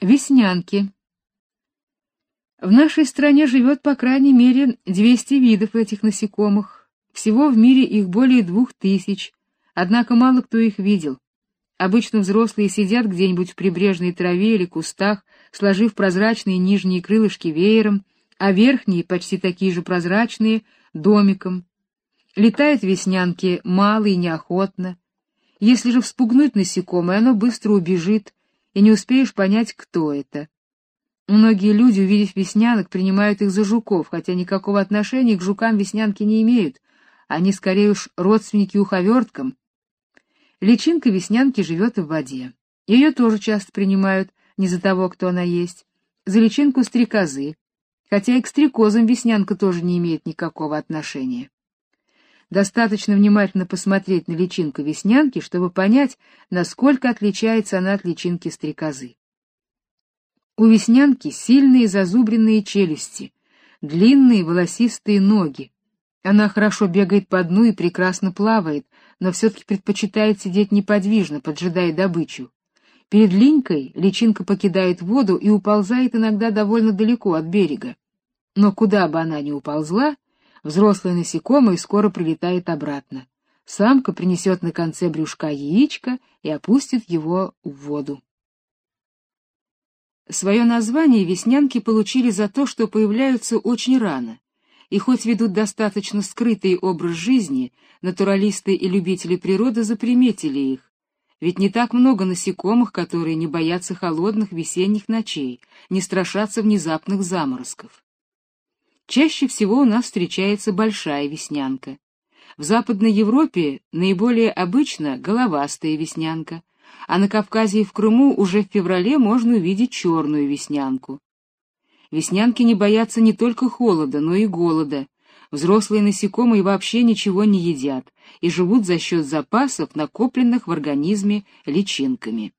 Веснянки. В нашей стране живет по крайней мере 200 видов этих насекомых. Всего в мире их более двух тысяч, однако мало кто их видел. Обычно взрослые сидят где-нибудь в прибрежной траве или кустах, сложив прозрачные нижние крылышки веером, а верхние, почти такие же прозрачные, домиком. Летают веснянки мало и неохотно. Если же вспугнуть насекомое, оно быстро убежит, и не успеешь понять, кто это. Многие люди, увидев веснянок, принимают их за жуков, хотя никакого отношения к жукам веснянки не имеют, они скорее уж родственники уховерткам. Личинка веснянки живет в воде. Ее тоже часто принимают не за того, кто она есть, за личинку стрекозы, хотя и к стрекозам веснянка тоже не имеет никакого отношения. Достаточно внимательно посмотреть на личинку веснянки, чтобы понять, насколько отличается она от личинки стрекозы. У веснянки сильные зазубренные челюсти, длинные волосистые ноги. Она хорошо бегает по дну и прекрасно плавает, но все-таки предпочитает сидеть неподвижно, поджидая добычу. Перед линькой личинка покидает воду и уползает иногда довольно далеко от берега. Но куда бы она ни уползла, Взрослое насекомое скоро прилетает обратно. Самка принесет на конце брюшка яичко и опустит его в воду. Свое название веснянки получили за то, что появляются очень рано, и хоть ведут достаточно скрытый образ жизни, натуралисты и любители природы заприметили их, ведь не так много насекомых, которые не боятся холодных весенних ночей, не страшатся внезапных заморозков. Чаще всего у нас встречается большая веснянка. В Западной Европе наиболее обычно головастая веснянка, а на Кавказе и в Крыму уже в феврале можно увидеть черную веснянку. Веснянки не боятся не только холода, но и голода. Взрослые насекомые вообще ничего не едят и живут за счет запасов, накопленных в организме личинками.